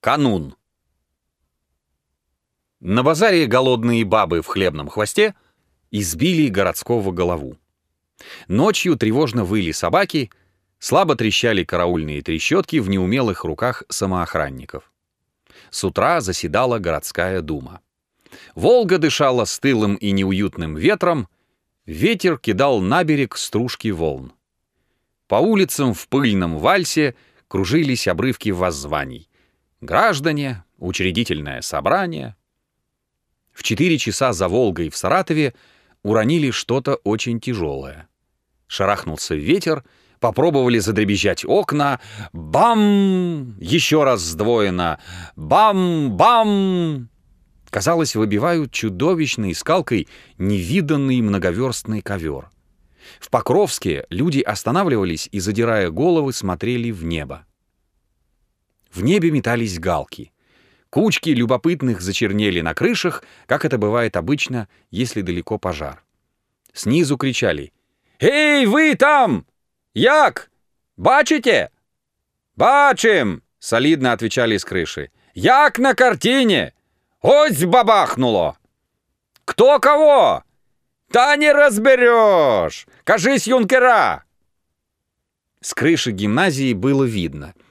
Канун. На базаре голодные бабы в хлебном хвосте избили городского голову. Ночью тревожно выли собаки, слабо трещали караульные трещотки в неумелых руках самоохранников. С утра заседала городская дума. Волга дышала стылым и неуютным ветром, ветер кидал на берег стружки волн. По улицам в пыльном вальсе кружились обрывки воззваний. Граждане, учредительное собрание. В четыре часа за Волгой в Саратове уронили что-то очень тяжелое. Шарахнулся ветер, попробовали задребезжать окна. Бам! Еще раз сдвоено. Бам-бам! Казалось, выбивают чудовищной скалкой невиданный многоверстный ковер. В Покровске люди останавливались и, задирая головы, смотрели в небо. В небе метались галки. Кучки любопытных зачернели на крышах, как это бывает обычно, если далеко пожар. Снизу кричали «Эй, вы там! Як? Бачите?» «Бачим!» — солидно отвечали с крыши. «Як на картине! Ось бабахнуло!» «Кто кого?» «Да не разберешь! Кажись, юнкера!» С крыши гимназии было видно —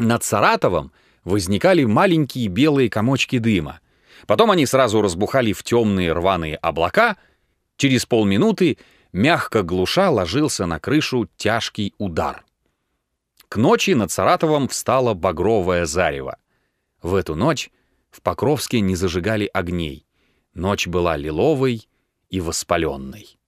над Саратовом возникали маленькие белые комочки дыма. Потом они сразу разбухали в темные рваные облака. Через полминуты, мягко глуша, ложился на крышу тяжкий удар. К ночи над Саратовом встала багровое зарево. В эту ночь в Покровске не зажигали огней. Ночь была лиловой и воспаленной.